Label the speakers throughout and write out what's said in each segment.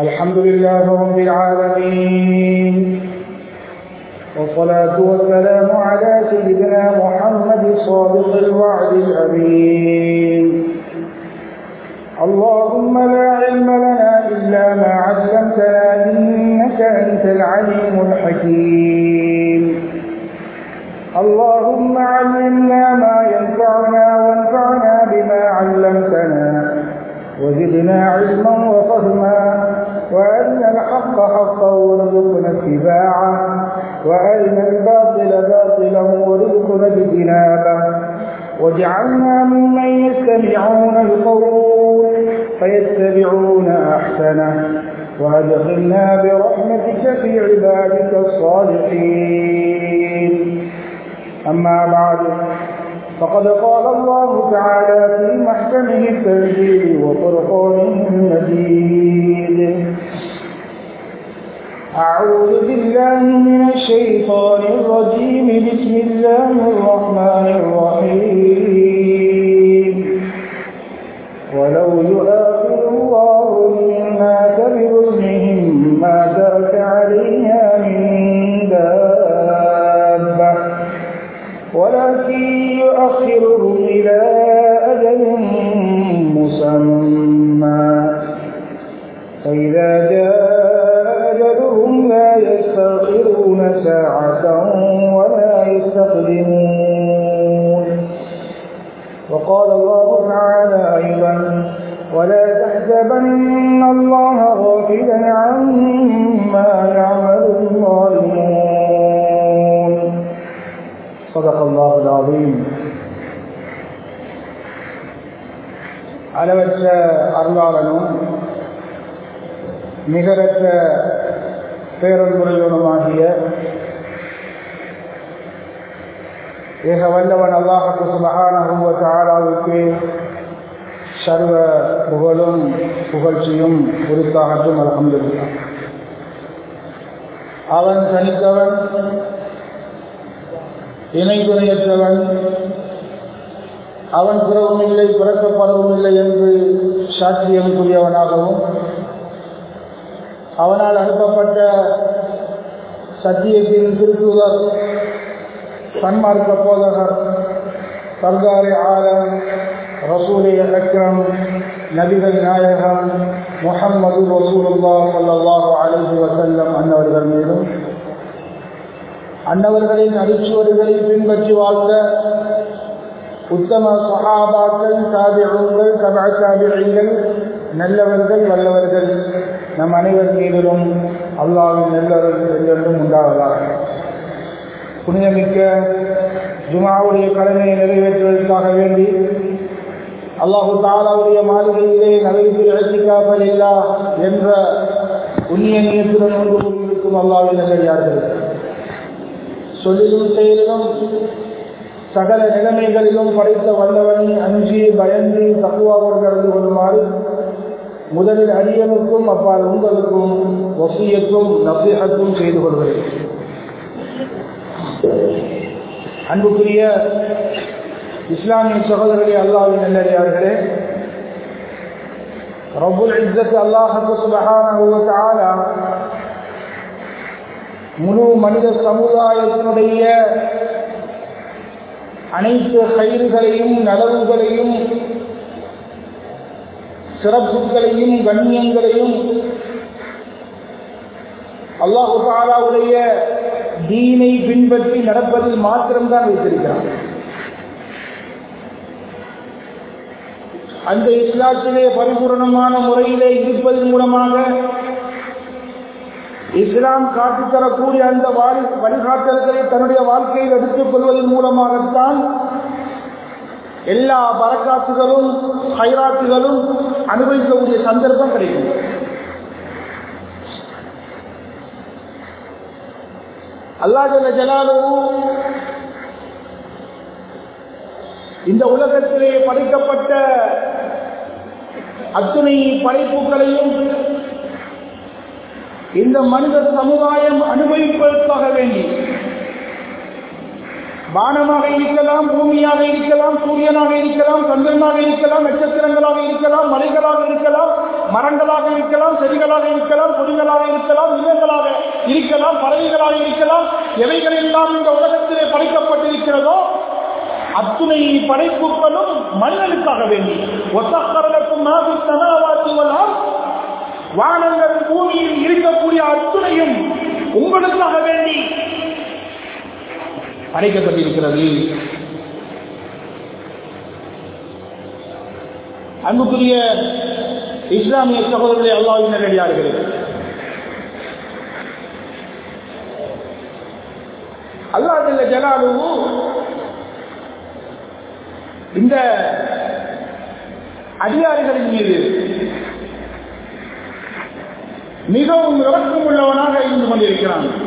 Speaker 1: الحمد لله رب العالمين. والصلاة والسلام على سيدنا محمد الصادق الوعد الأمين. اللهم لا علم لنا إلا ما علمتنا إنك أنت العليم الحكيم. اللهم علمنا ما ينفعنا وانفعنا بما علمتنا وزدنا علما وفهما وأرنا الحق حقا وارزقنا اتباعه وأرنا الباطل باطلا وارزقنا اجتنابه. واجعلنا ممن يستمعون القول فيتبعون أحسنه. وأدخلنا برحمتك في عبادك الصالحين. أما بعد فقد قال الله تعالى في محكمه التنزيل وفرقانه المجيد أعوذ بالله من الشيطان الرجيم. بسم الله الرحمن الرحيم. ولو يؤاخذ فإذا جاء أجلهم لا يستغفرون ساعة ولا يستقدمون وقال الله تعالى أيضا ولا تحسبن الله غافلا عما يعمل الظالمون صدق الله العظيم அளவற்ற அருளாளனும் நிகரற்ற பேரன்புரையுடமாகிய ஏக வல்லவன் அல்லாஹு சுபகான ஆளாவுக்கு சர்வ புகழும் புகழ்ச்சியும் உருத்தாகட்டும் அலமதுல்லா அவன் தனித்தவன் இணை துணையற்றவன் அவன் பிறவும் இல்லை பிறக்கப்படவும் இல்லை என்று சாட்சியம் கூறியவனாகவும் அவனால் அனுப்பப்பட்ட சத்தியத்தின் திருத்துதர் சன்மார்க்க போதகர் சர்தாரி ஆலம் ரசூலே அக்ரம் நபிகள் நாயகம் முகம்மது ரசூலுல்லா சல்லாஹு அலஹி வசல்லம் அன்னவர்கள் மீதும் அன்னவர்களின் அடிச்சுவடுகளை பின்பற்றி வாழ்ந்த உத்தம சகாபாக்கள் தாபிகள் தபா தாபிகள் நல்லவர்கள் வல்லவர்கள். நம் அனைவர் மீதிலும் அல்லாவின் நல்லவர்கள் என்றென்றும் உண்டாவதாக. புனிதமிக்க ஜுமாவுடைய கடமையை நிறைவேற்றுவதற்காக வேண்டி அல்லாஹு தாலாவுடைய மாளிகையிலே நகைத்து இழச்சிக்காப்பல் இல்லா என்ற உண்ணிய நியத்துடன் ஒன்று கூறியிருக்கும் அல்லாவின் நல்லடியார்கள் சொல்லிலும் செயலிலும் சகல நிலைமைகளிலும் படைத்த வல்லவனை அஞ்சி பயந்து தக்குவாவோடு நடந்து கொள்ளுமாறு முதலில் அரியனுக்கும் அப்பால் உங்களுக்கும் வசியத்தும் நசீகத்தும் செய்து கொள்கிறேன். அன்புக்குரிய இஸ்லாமிய சகோதரர்களே அல்லாவின் நல்லடியார்களே ரபுல் இஸ்ஸத் அல்லாஹு சுபஹான முழு மனித சமுதாயத்தினுடைய அனைத்து கயிறுகளையும் நலவுகளையும் சிறப்புகளையும் கண்ணியங்களையும் அல்லாஹு தாலாவுடைய தீனை பின்பற்றி நடப்பதில் மாத்திரம்தான் வைத்திருக்கிறார். அந்த இஸ்லாத்திலே பரிபூர்ணமான முறையிலே இருப்பதன் மூலமாக இஸ்லாம் காட்டித்தரக்கூடிய அந்த வழிகாட்டல்களை தன்னுடைய வாழ்க்கையில் எடுத்துக் கொள்வதன் மூலமாகத்தான் எல்லா பரக்காத்துகளும் ஹைராத்துகளும் அனுபவிக்கக்கூடிய சந்தர்ப்பம் கிடைக்கும். அல்லாஹல்ல ஜலாலுவு இந்த உலகத்திலே படைக்கப்பட்ட அத்துணை படைப்புகளையும் இந்த மனித சமுதாயம் அனுபவிப்பதற்காக வேண்டி வானமாக இருக்கலாம் பூமியாக இருக்கலாம் சூரியனாக இருக்கலாம் சந்திரனாக இருக்கலாம் நட்சத்திரங்களாக இருக்கலாம் மலைகளாக இருக்கலாம்
Speaker 2: மரங்களாக இருக்கலாம் செடிகளாக இருக்கலாம் கொடிகளாக இருக்கலாம் நிலங்களாக இருக்கலாம் பறவைகளாக இருக்கலாம். எவைகள் எல்லாம் இந்த உலகத்திலே படைக்கப்பட்டிருக்கிறதோ அத்துணை படைப்புகளும் மனிதனுக்காக வேண்டி. ஒத்தக்கரலுக்கும் நாவி சனாவாத்துவலாம் வானங்கள் பூமியில் இருக்கக்கூடிய அத்துணையும் உங்களுக்காக வேண்டி. படைக்கப்பட்டிருக்கிறது. அன்புக்குரிய இஸ்லாமிய சகோதரர்களை அல்லாவின் நேரடியார்கள் அல்லாஹ் ஜலாலுவு இந்த அதிகாரிகளின் மீது மிகவும் இறக்கம் உள்ளவனாக இருந்து கொண்டிருக்கிறான்.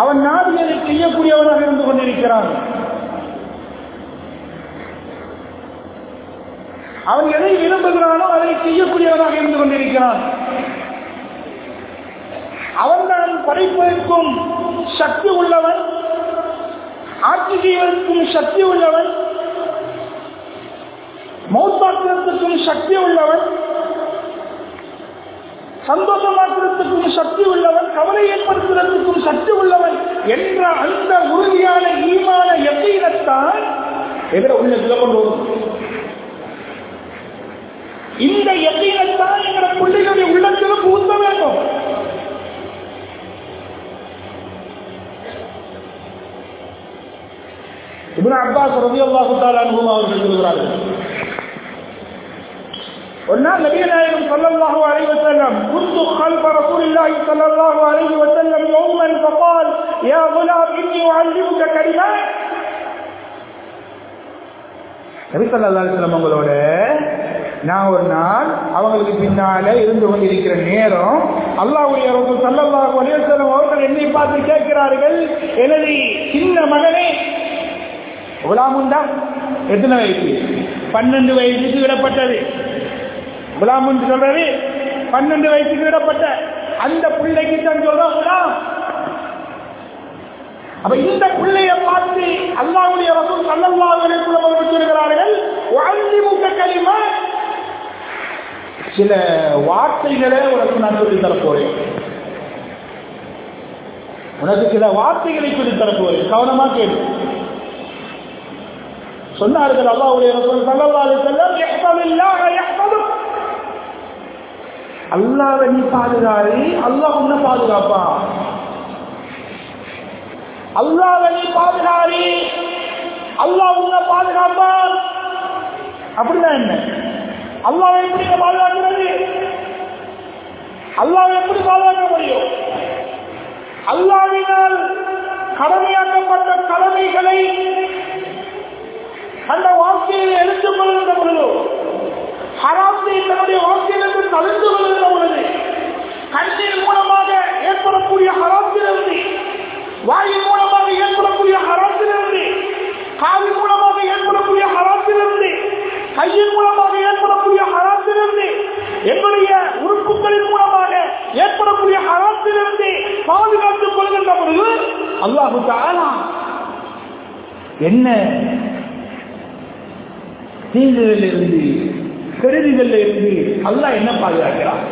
Speaker 2: அவன் நாடியதை செய்யக்கூடியவனாக இருந்து கொண்டிருக்கிறான். அவன் எதை விரும்புகிறானோ அதை செய்யக்கூடியவனாக இருந்து கொண்டிருக்கிறான். அவன்தான் படைப்பதற்கும் சக்தி உள்ளவன். ஆட்சி செய்வதற்கும் சக்தி உள்ளவன். மௌத்தாக்குவதற்கும் சக்தி உள்ளவன். சந்தோஷமாக்குறதுக்கும் சக்தி உள்ளவன் கவலை ஏற்படுத்துவதற்கும் சக்தி உள்ளவன் என்ற அந்த உறுதியான ஈமான எத்தீனத்தான் எதிர உள்ள கொண்டு இந்த எத்தீனத்தான் எங்கள பிள்ளைகளுடைய உள்ளத்திலும் ஊத்த வேண்டும். இப்னு அப்பாஸ் ரலியல்லாஹு தஆலா அனுபவம் அவர்கள் சொல்கிறார்கள் ஒரு நாள் நபி நாயகம் ஸல்லல்லாஹு அலைஹி வஸல்லம் كنت خلف رسول الله صلى الله عليه وسلم يوما فقال يا غلام اني اعلمك كلمات நபி ஸல்லல்லாஹு அலைஹி வஸல்லம் அவங்களோட நான் ஒரு நாள் அவங்களுக்கு பின்னால இருந்து கொண்டிருக்கிற நேரம் அல்லாஹ்வுடைய ரசூல் ஸல்லல்லாஹு அலைஹி வஸல்லம் அவர்கள் என்னை பார்த்து கேட்கிறார்கள் எனது சின்ன மகனே குலாமுண்டா எத்தனை வயசு பன்னெண்டு வயசுக்கு விடப்பட்டது குலாமுன்னு சொல்றது பன்னெண்டு வயசுக்கு விடப்பட்ட அந்த பிள்ளைக்கு தான் சொல்றோம் குலாம் அப்ப இந்த பிள்ளைய பார்த்து அல்லாவுடைய ரசூல் சல்லல்லாஹு அலைஹி வஸல்லம் அவர்கள் சொல்கிறார்கள் வஅல்லிமுக சில வார்த்தைகளை உனக்கு நான் சொல்லி தரப்போறேன் உனக்கு சில வார்த்தைகளை சொல்லி தரப்போறேன் கவனமா கேளு. சொன்னார்கள் அல்லாவுடைய ரசூல் ஸல்லல்லாஹு அலைஹி வஸல்லம் இஹ்ஃபதில்லாஹ அல்லாத நீ பாதுகாரு அல்லாஹ் உன்ன பாதுகாப்பா? அல்லாத நீ பாதுகாரு அல்லாஹ் உன்ன பாதுகாப்பா? அப்படிதான் என்ன? அல்லாவை எப்படி பாதுகாக்கிறது? அல்லாவை எப்படி பாதுகாக்க முடியும்? அல்லாவினால் கடமையாக்கப்பட்ட கடமைகளை அந்த வாழ்க்கையில் எடுத்துக் கொள்கின்ற பொழுது ஹராத்தை தன்னுடைய வாழ்க்கையிலிருந்து தவிர்த்து கொள்கின்ற பொழுது கண்ணீர் மூலமாக ஏற்படக்கூடிய ஹராத்திலிருந்து வாயின் மூலமாக ஏற்படக்கூடிய ஹராத்திலிருந்து காவி மூலமாக ஏற்படக்கூடிய ஹராத்திலிருந்து கையின் மூலமாக ஏற்படக்கூடிய ஹராத்திலிருந்து என்னுடைய உறுப்புகளின் மூலமாக ஏற்படக்கூடிய ஹராத்திலிருந்து பாதுகாத்துக் கொள்கின்ற பொழுது அல்லாஹு தாலா என்ன தீங்குகளில் இருந்து இருந்து அல்லாஹ் என்ன பாதுகாக்கிறான்?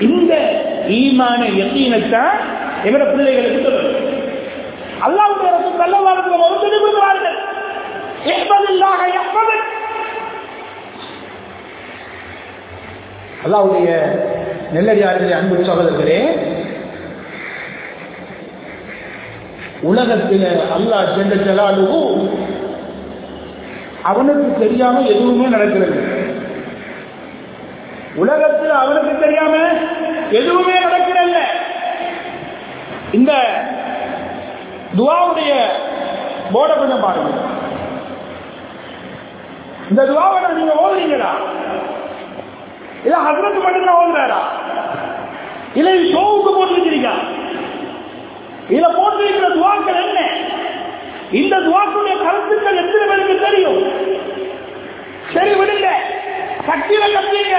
Speaker 2: இந்த ஈமான எத்தீனத்தான் எங்களோட பிள்ளைகளுக்கு சொல்லணும். அல்லாவுடைய அரசு கல்லவாரத்தில் ஒரு சொல்லிவிடுகிறார்கள் எப்பதில்லாக எப்பது அல்லாவுடைய நெல்லடியார்களே அன்பு சகோதரர்களே உலகத்தில் அல்லாஹ் சென்ற ஜலாலுவு அவனுக்கு தெரியாம எதுவுமே நடக்கிறது. உலகத்தில் அவனுக்கு தெரியாம எதுவுமே நடக்கிறல்ல இந்த துவாவுடைய போர்ட கொஞ்சம் பாருங்க. இந்த துவாவை நீங்க ஓதுறீங்களா? இல்ல ஹசரத்து மட்டும்தான் ஓதுறாரா? இல்ல இது ஷோவுக்கு போட்டுருக்கிறீங்க இதுல போட்டிருக்கிற துவாக்கள் என்ன? இந்த துவாக்களுடைய கருத்துக்கள் எத்தனை பேருக்கு தெரியும்? சரி விடுங்க. சக்தியில கத்துறீங்க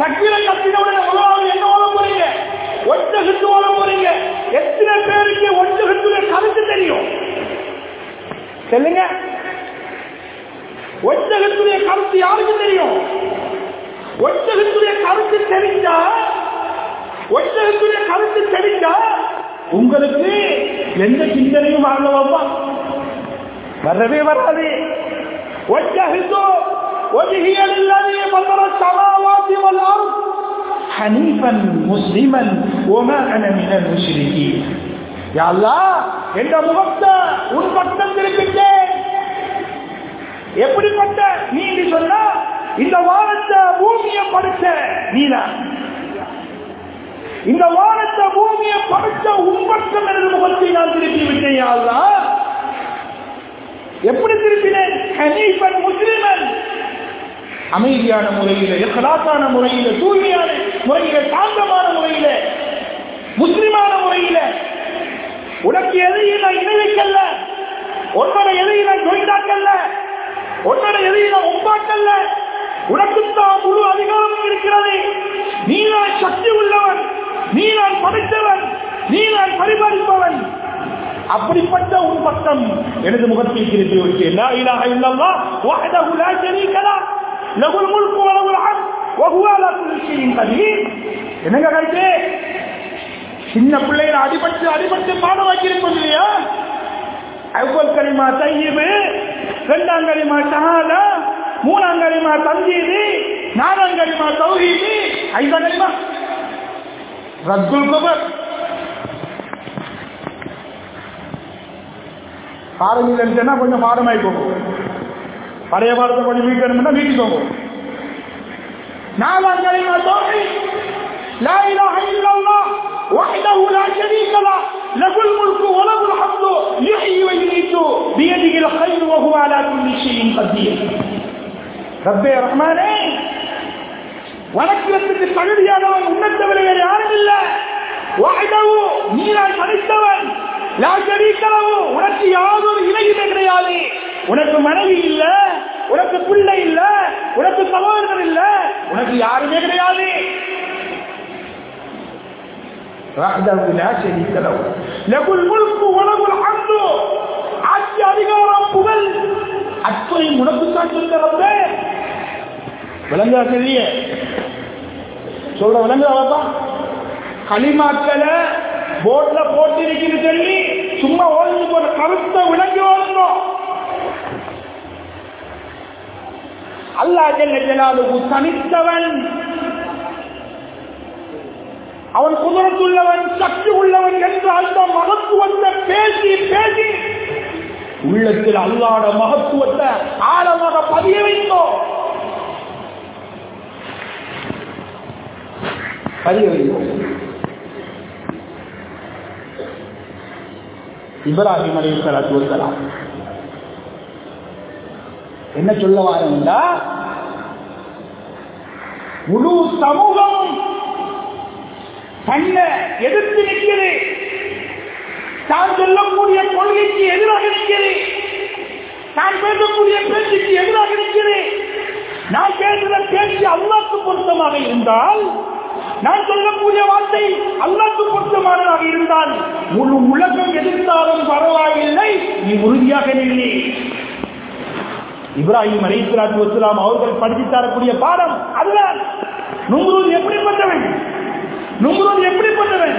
Speaker 2: சக்தியில கத்தின உடனே உலகம் என்ன ஓட போறீங்க? ஒற்ற சுத்து ஓட போறீங்க. எத்தனை பேருக்கு ஒற்ற சுத்துடைய கருத்து தெரியும்? சொல்லுங்க. ஒற்றகத்துடைய கருத்து யாருக்கு தெரியும்? ஒற்றகத்துடைய கருத்து தெரிஞ்சா ஒற்றகத்துடைய கருத்து தெரிஞ்சா உங்களுக்கு எந்த சிந்தனையும் வரலவாப்பா வரவே வராது. ஹனீஃபன் முஸ்லிமன் ஒமன மினல் முஷ்ரிகீன். யா அல்லாஹ் என்ற முகத்தை உன் பக்கம் திருப்பிட்டேன். எப்படிப்பட்ட நீ சொன்னா இந்த வாரத்தை பூமியை படைச்ச நீதான் இந்த வாரத்தை பூமியை படைச்ச உன் பக்கம் எனது முகத்தை நான் திருப்பி விட்டேன் யா எப்படி திருப்பினேன் ஹனீஃபன் முஸ்லிமன். அமைதியான முறையில இkhலாசான முறையில தூய்மையான முறையில சாந்தமான முறையில முஸ்லிமான முறையில. உனக்கு எதையும் நான் இணை வைக்கல உன்னோட எதையும் நான் ஜொயிண்டாக்கல்ல உன்னோட எதையும் நான் ஒப்பாக்கல்ல உனக்குத்தான் முழு அதிகாரம் இருக்கிறது. நீ நான் சக்தி உள்ளவன். நீ நான் படைத்தவன். நீ நான் பரிபாலிப்பவன். அப்படிப்பட்ட உன் பக்கம் எனது முகத்தை திருப்பி வச்சு லா இலாஹ இல்லல்லாஹ் வஹ்தஹு லா ஷரீக லஹ் லஹுல் முல்கு வ லஹுல் ஹம்த் வ அலா குல்லி ஷைஇன் கதீர். என்னங்க கருத்து? சின்ன பிள்ளைகளை அடிபட்டு அடிபட்டு பாடம் வைக்கிறோம் இல்லையா? அவ்வளவு கரிமா தையீபு ரெண்டாம் கரிமா ஷஹாதா மூணாம் கரிமா தஞ்சீது நாலாம் கரிமா தௌஹீது ஐந்தாம் கரிமா ரத்துல் குபர். காரம் இல்லைன்னு சொன்னா கொஞ்சம் பாடம் ஆகிக்கோங்க பழைய பாடத்தை கொஞ்சம் வீக்கணும்னா வீட்டுக்கோங்க நாலாம் கலிமா தோஹித் لا إله إلا الله وحده لا شريك له له الملك وله الحمد يحيي ويميت بيده الخير وهو على كل شيء قدير ربي رحماني வணக்கத்துக்கு தகுதியானவன் உன்னத்தவன் யாரும் இல்லை வாய்தவும் நீரால் படித்தவன் உனக்கு யாதொரு இணையுமே கிடையாது. உனக்கு மனைவி இல்ல உனக்கு பிள்ளை இல்ல உனக்கு சகோதரர் இல்ல உனக்கு யாருமே கிடையாது. ஆட்சி அதிகாரம் புகழ். அத்தனை உனக்கு சாட்சிருக்கிறத விளங்கா தெரிய சொல்ற விளங்குறாப்பா களிமாக்களை போட்ல போட்டு சொல்லி சும்மா ஓடிந்து போன கருத்த விளங்கி ஓடணும் அல்லா ஜல்ல தனித்தவன். அவன் குதிரத்துள்ளவன் சக்தி உள்ளவன் என்று அந்த மகத்துவத்தை பேசி பேசி உள்ளத்தில் அல்லாட மகத்துவத்தை ஆழமாக பதிய வைத்தோம் பதிய வைத்தோம் இப்ராஹிம் அலி சலாத்து வசலாம் என்ன சொல்ல வாரா முழு சமூகம் தன்னை எதிர்த்து நிற்கிறது. தான் சொல்லக்கூடிய கொள்கைக்கு எதிராக நிற்கிறது. நான் பேசக்கூடிய பேச்சுக்கு எதிராக நிற்கிறது. நான் பேசுகிற பேச்சு அல்லாக்கு பொருத்தமாக இருந்தால் நான் சொல்லக்கூடிய வார்த்தை அல்லாக்கு பொருத்தமானதாக இருந்தால் முழு உலகம் எதிர்த்தாலும் பரவாயில்லை. நீ உறுதியாக நில்லை. இப்ராஹிம் அலிஸ்லாத்து வஸ்ஸலாம் அவர்கள் படித்து தரக்கூடிய பாடம் அதுதான். நுங்குருது எப்படிப்பட்டவன்? நுங்குருது எப்படிப்பட்டவன்?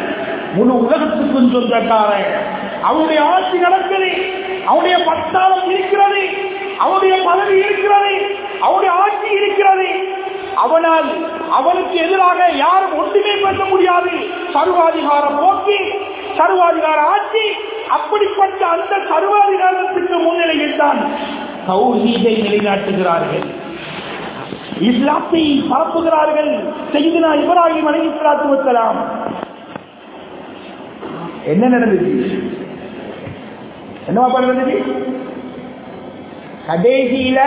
Speaker 2: முழு உலகத்துக்கும் சொந்தக்காரன். அவனுடைய ஆட்சி நடக்கிறது. அவனுடைய பட்டாளம் இருக்கிறது. அவனுடைய பதவி இருக்கிறது. அவனுடைய ஆட்சி இருக்கிறது. அவனால் அவனுக்கு எதிராக யாரும் ஒன்றுமே பேச முடியாது. சர்வாதிகார போக்கி சர்வாதிகார ஆட்சி அப்படிப்பட்ட அந்த சர்வாதிகாரத்திற்கு முன்னிலையில் தான் தௌஹீதை நிலைநாட்டுகிறார்கள். இஸ்லாத்தை பரப்புகிறார்கள். செய்தினா இப்ராஹிம் அலைஹிஸ்ஸலாத்து வைக்கலாம் என்ன நடந்துச்சு என்னவா நடந்துச்சு கடைசியில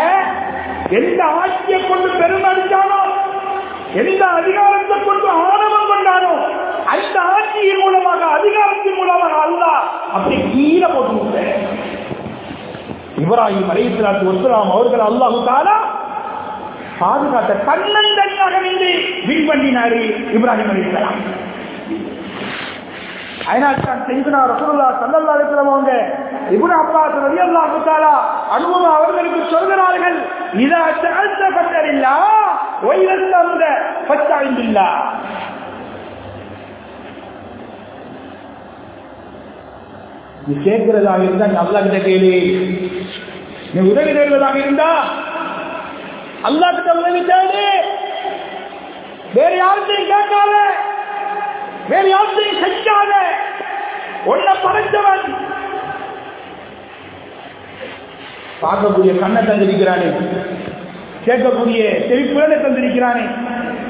Speaker 2: எந்த ஆட்சியை கொண்டு பெருமடிச்சானோ எந்த அதிகாரத்தை கொண்டு ஆணவம் கொண்டானோ அந்த ஆட்சியின் மூலமாக அதிகாரத்தின் மூலமாக அல்ல அப்படி கீழே போட்டு இப்ராஹிம் அலைஹிஸ்ஸலாத்து வஸ்ஸலாம் அவர்கள் அல்லாஹு தாலா பாதுகாத்த கண்ணன் நின்று வின் பண்ணினாரு இப்ராஹிம் அலைஹிஸ்ஸலாம். அதனால் செய்தனா ரசூலுல்லா ஸல்லல்லாஹு அலைஹி வஸல்லம் அவங்க. அனுபவம் அவர்களுக்கு சொல்கிறார்கள் இதா தஅத்த ஃபத்தரில்லா வ இதா நீ கேட்கிறதாக இருந்தா நீ அல்லா கிட்ட கேளு. நீ உதவி தேடுவதாக இருந்தா அல்லா கிட்ட உதவி தேடு. வேற யார்கிட்டையும் கேட்காத. வேற யார்கிட்டையும் செஞ்சாத ஒன்ன படைத்தவன். பார்க்கக்கூடிய கண்ணை தந்திருக்கிறானே. கேட்கக்கூடிய செவிப்புலனை தந்திருக்கிறானே.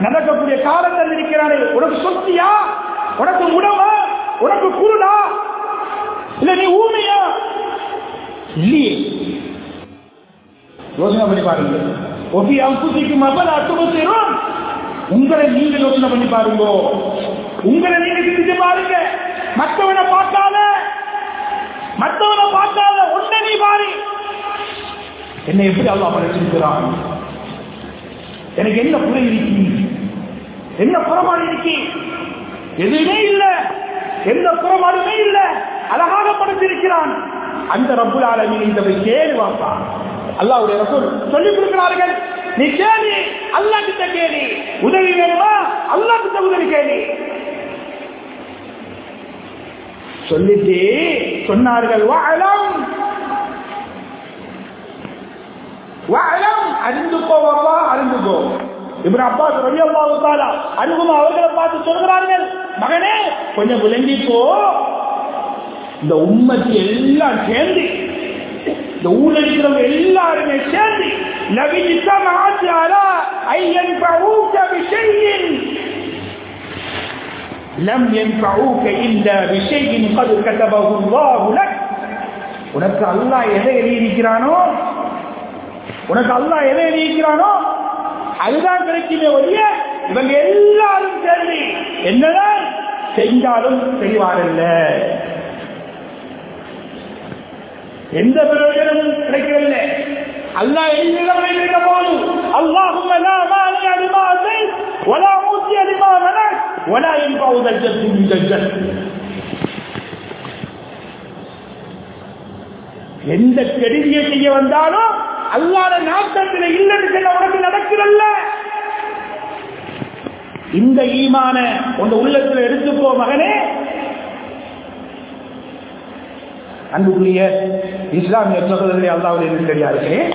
Speaker 2: நடக்கக்கூடிய காலம் தந்திருக்கிறானே. உனக்கு சொத்தியா? உனக்கு உணவா? உனக்கு குருடா இல்ல நீ ஊமையா? இல்லையே. யோசனை பண்ணி பாருங்க ஒப்பி அம்புசிக்கு மபல் அத்துமத்திரும் உங்களை நீங்க யோசனை பண்ணி பாருங்க. உங்களை நீங்க சிந்திச்சு பாருங்க. மற்றவனை பார்க்காத மற்றவனை பார்க்காத ஒன்ன நீ பாரு. என்னை எப்படி அல்லா படைச்சிருக்கிறான் எனக்கு என்ன குறை இருக்கு? என்ன புறமாடு இருக்கு? எதுவுமே இல்லை. எந்த புறமாடுமே இல்லை. அழகாக படைத்திருக்கிறான். அந்த ரப்புல் ஆலமின் இந்த கேடு கேளு வாப்பா அல்லாவுடைய ரசூல் சொல்லிக் கொடுக்கிறார்கள். நீ கேளு அல்லா கிட்ட கேளு. உதவி வேணுமா? அல்லா கிட்ட உதவி கேளு. சொல்லிட்டு சொன்னார்கள் வாழம் வாழம் அறிந்து போவா அறிந்து போ இப்ராஹிம் அப்பா ரவி அல்லாஹு தாலா அவர்களை பார்த்து சொல்கிறார்கள் மகனே கொஞ்சம் விளங்கி போ இந்த உம்மத்து எல்லாம் சேர்ந்து இந்த ஊர்ல இருக்கிறவங்க எல்லாருமே சேர்ந்து நபிஜித்தமாச்சு அலா ஐயன் பவுக்க விஷயின் لم ينفعوك إلا بشيء قد كتبه الله لك உனக்கு அல்லாஹ் எதை எழுதியிருக்கிறானோ உனக்கு அல்லாஹ் எதை எழுதியிருக்கிறானோ அதுதான் கிடைக்குமே ஒழிய இவங்க எல்லாரும் சேர்ந்து என்னதான் செஞ்சாலும் செய்வாரல்ல எந்த பிரயோஜனமும் கிடைக்கவில்லை அல்லாஹ் எழுதியவரை இருக்க போது அல்லாஹும் ولا موتي لما منعت ولا ينفع ذا الجد من ذا الجد எந்த கெடுதியை செய்ய வந்தாலும் அல்லாத நாட்டத்தில் இல்லைன்னு சொல்ல உனக்கு நடக்கிறல்ல இந்த ஈமான உங்க உள்ளத்தில் எடுத்துப்போ மகனே அன்புக்குரிய இஸ்லாமிய சகோதரர்களே அல்லாவுடைய நெருக்கடியார்களே.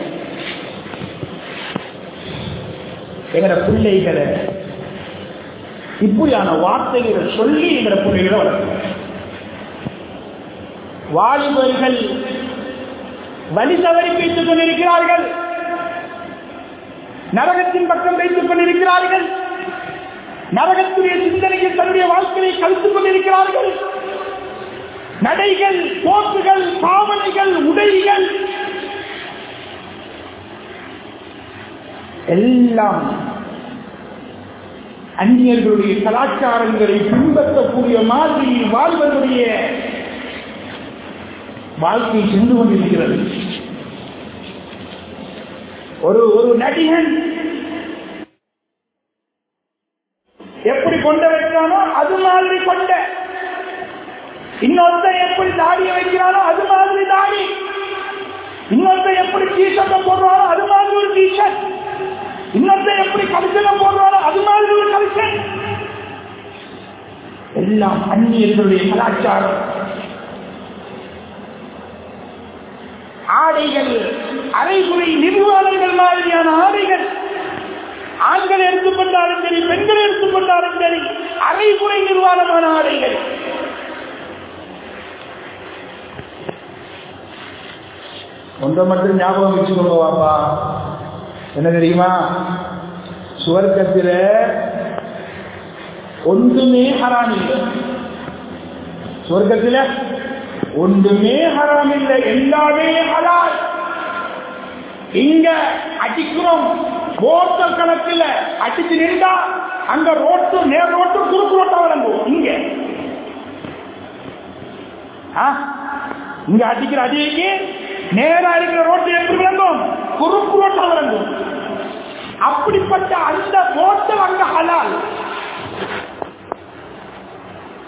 Speaker 2: எங்கட பிள்ளைகளை இப்படியான வார்த்தைகளை சொல்லி எங்கட பிள்ளைகளை வளர்க்கணும். வாலிபர்கள் வழி தவறி பேசிக் கொண்டிருக்கிறார்கள். நரகத்தின் பக்கம் வைத்துக் கொண்டிருக்கிறார்கள். நரகத்துடைய சிந்தனையில் தன்னுடைய வாழ்க்கையை கழித்துக் கொண்டிருக்கிறார்கள். நடைகள் போக்குகள் பாவனைகள் உடைகள். எல்லாம் அந்நியர்களுடைய கலாச்சாரங்களை பின்பற்றக்கூடிய மாதிரி வாழ்வதனுடைய வாழ்க்கை சென்று கொண்டிருக்கிறது. ஒரு ஒரு நடிகன் எப்படி கொண்ட வைக்கிறானோ அது மாதிரி கொண்ட இன்னொருத்தர் எப்படி தாடியை வைக்கிறானோ அது மாதிரி தாடி. இன்னொருத்தர் எப்படி டீஷர்ட்டை போடுறானோ அது மாதிரி ஒரு டீஷர்ட் இன்னொருத்தன் எப்படி கலிசனம் போடுறாரோ அது மாதிரி ஒரு கலிசன் எல்லாம் அந்நியர்களுடைய கலாச்சாரம். ஆடைகள் அரைகுறை நிர்வாணங்கள் மாதிரியான ஆடைகள். ஆண்கள் எடுத்துக்கொண்டாலும் சரி பெண்கள் எடுத்துக்கொண்டாலும் சரி அரைகுறை நிர்வாகமான ஆடைகள். ஒன்றை மட்டும் ஞாபகம் வச்சுக்கோங்க வாப்பா. என்ன தெரியுமா? சுவர்க்கத்தில் ஒன்றுமே ஹராம் இல்லை சுவர்க்கத்தில் ஒன்றுமே ஹராம் இல்லை எல்லாமே ஹலால். இங்க அடிக்கிறோம். ஓட்ட கணக்கில் அடிச்சு நின்றா அங்க ரோட்டு நேர் ரோட்டு குறுக்கு ரோட்டா வழங்கும் இங்க. ஆ? இங்க அடிக்கிற அடிக்கு நேரா இருக்கிற ரோட்டு எப்படி விளங்கும்? குறுக்கு ரோட்டா விளங்கும். அப்படிப்பட்ட அந்த ரோட்டு அங்க ஹலால்.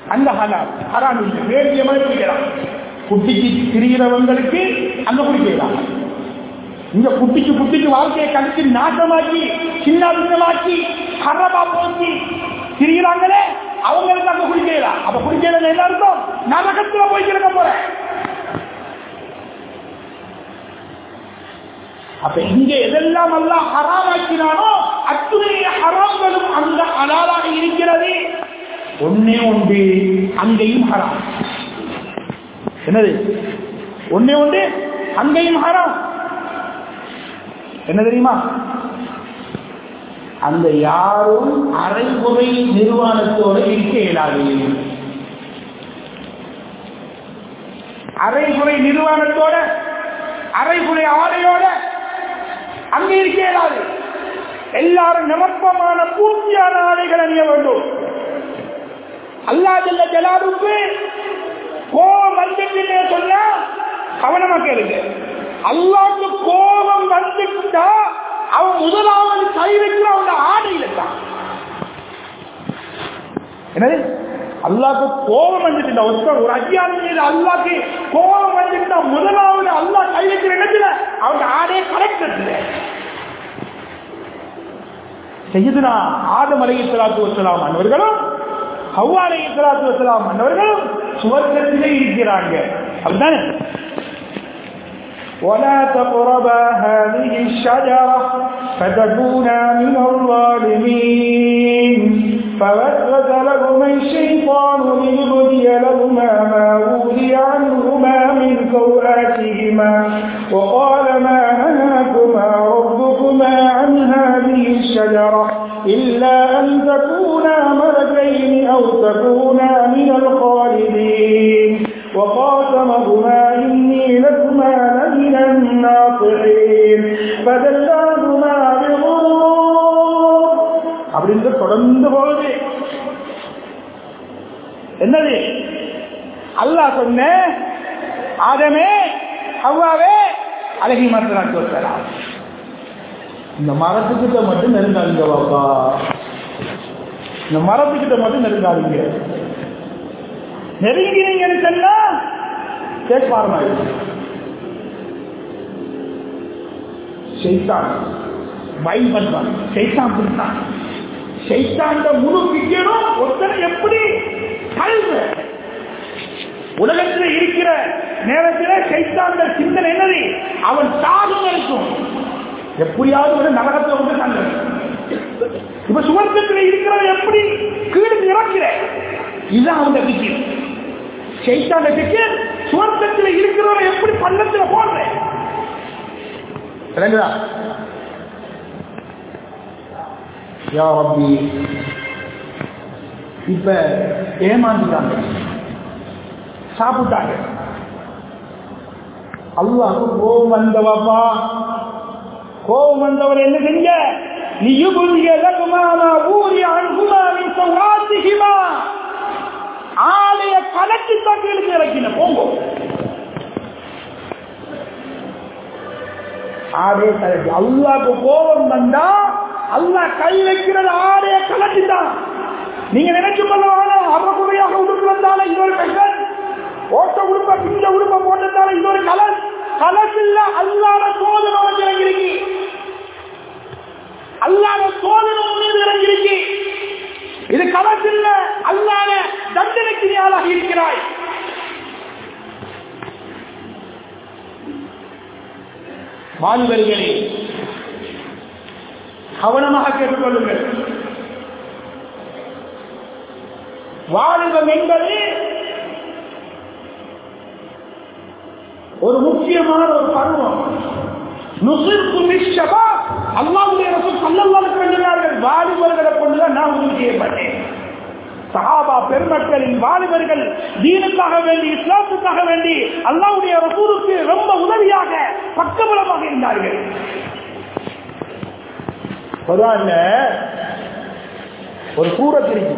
Speaker 2: அந்த ஹலால். ஹராம் இல்லை. வேண்டிய மாதிரி குடிக்கலாம். குட்டிக்கு திரிகிறவங்களுக்கு அங்க குடிக்கலாம். இந்த குட்டிக்கு குட்டிக்கு வாழ்க்கையை கழிச்சு நாட்டமாக்கி சின்ன பின்னமாக்கி ஹரபா போக்கி திரிகிறாங்களே அவங்களுக்கு அங்க குடிக்கலாம். அப்ப குடிக்கலாம் என்ன அர்த்தம்? நரகத்துல போய் கிடக்க போறேன். அப்ப இங்க எதெல்லாம் எல்லாம் ஹராமாக்கினானோ அத்துணை ஹராம்களும் அந்த அலாலாக இருக்கிறது. ஒன்னே ஒன்று அங்கேயும் ஹராம். என்னது? ஒன்னே ஒன்று அங்கேயும் ஹராம். என்ன தெரியுமா? அந்த யாரும் அரைகுறை நிர்வாணத்தோட இருக்க இயலாது. அரைகுறை நிர்வாணத்தோட அரைகுறை ஆலையோட அங்கே இருக்க இயலாது எல்லாரும் நிரப்பமான பூர்த்தியான ஆடைகள் அணிய வேண்டும். அல்லா ஜல்ல ஜலாலுக்கு கோபம் வந்துட்டு சொன்னா கவனமா கேளுங்க அல்லாவுக்கு கோபம் வந்துட்டா அவன் முதலாவது கை வைக்கிற அவனோட ஆடையில தான். என்னது? அல்லாக்கு கோபம் வந்துட்டு ஒருத்தர் ஒரு அத்தியாரம் மீது அல்லாக்கு கோபம் வந்துட்டா முதலாவது அல்லா கை வைக்கிற இடத்துல அவங்க ஆடையை கலெக்டர் செய்யுதுனா ஆதம் அலை இஸ்லாத்து வசலாம் அன்னவர்களும் ஹவ்வா அலை இஸ்லாத்து வசலாம் அன்னவர்களும் சுவர்க்கத்திலே இருக்கிறாங்க அப்படித்தானே
Speaker 1: ولا تقربا هذه الشجرة فتكونا من الظالمين فوسوس لهما الشيطان ليبدي لهما ما ولي عنهما من سوآتهما وقال ما نهاكما ربكما عن هذه الشجرة إلا أن تكونا ملكين أو تكونا من الخالدين وقاسمهما إني لكما لمن الناصحين فدلاهما
Speaker 2: அப்படின்னு தொடர்ந்து போகுது. என்னது? அல்லாஹ் சொன்ன ஆதமே அவ்வாவே அழகி மாத்திராட்டு வரலாம் இந்த மரத்துக்கிட்ட மட்டும் நெருங்காதீங்க பாப்பா. இந்த மரத்துக்கிட்ட மட்டும் நெருங்காதீங்க. நெருங்கினீங்கன்னு சொன்னா கேட்பாருமா? செய்தான் பயன்படுத்தான் செய்தான் கொடுத்தான் சைத்தாண்ட முழு பிக்கணும் ஒருத்தனை எப்படி கல்வ உலகத்தில் இருக்கிற நேரத்தில் சைத்தாண்ட சிந்தனை என்னது? அவன் சாகும் இருக்கும் எப்படியாவது ஒரு நரகத்தை வந்து தங்க இப்ப சுவர்க்கத்தில் இருக்கிறவன் எப்படி கீழே இறக்கிற இதுதான் அவங்க பிக்கு சைத்தாண்ட பிக்கு சுவர்க்கத்தில் இருக்கிறவன் எப்படி பள்ளத்தில் போடுறேன்? யா ரப்பி இப்ப ஏமாந்துட்டாங்க. சாப்பிட்டாங்க. அல்லாஹ் கோபம் வந்தவப்பா. கோபம் வந்தவர் என்ன செஞ்ச? நீயுபுதிய லகுமானா ஊரிய அன்புமாவின் சௌராசிகிமா ஆலய கலக்கி தங்களுக்கு இறக்கின. போங்க. ஆடே கலட்டி. அல்லாக்கு கோபம் வந்தா அல்லா கை வைக்கிறது ஆடைய கலட்டிதான் நீங்க நினைச்சு கொள்ளவான அவரக்குறையாக உடுப்பு வந்தால இன்னொரு பெண்கள் ஓட்ட உடுப்ப பிஞ்ச உடுப்ப போட்டதால இன்னொரு கலர். கலசில்ல அல்லாத சோதனை வந்து இறங்கிருக்கு அல்லாத சோதனை மீது இறங்கிருக்கு இது கலசில்ல அல்லாத தண்டனைக்கு நீ இருக்கிறாய். மாணவர்களே கவனமாக கேட்டுக்கொள்ளுங்கள். வாலிபம் என்பது ஒரு முக்கியமான ஒரு பருவம். அல்லாவுடைய சொன்னார்கள் வாலிபர்களை கொண்டுதான் நான் உதவி செய்யப்பட்டேன். சஹாபா பெருமக்களின் வாலிபர்கள் தீனுக்காக வேண்டி இஸ்லாத்துக்காக வேண்டி அல்லாவுடைய ரசூருக்கு ரொம்ப உதவியாக பக்கபலமாக இருந்தார்கள். குரான்ல ஒரு சூரத் இருக்கு.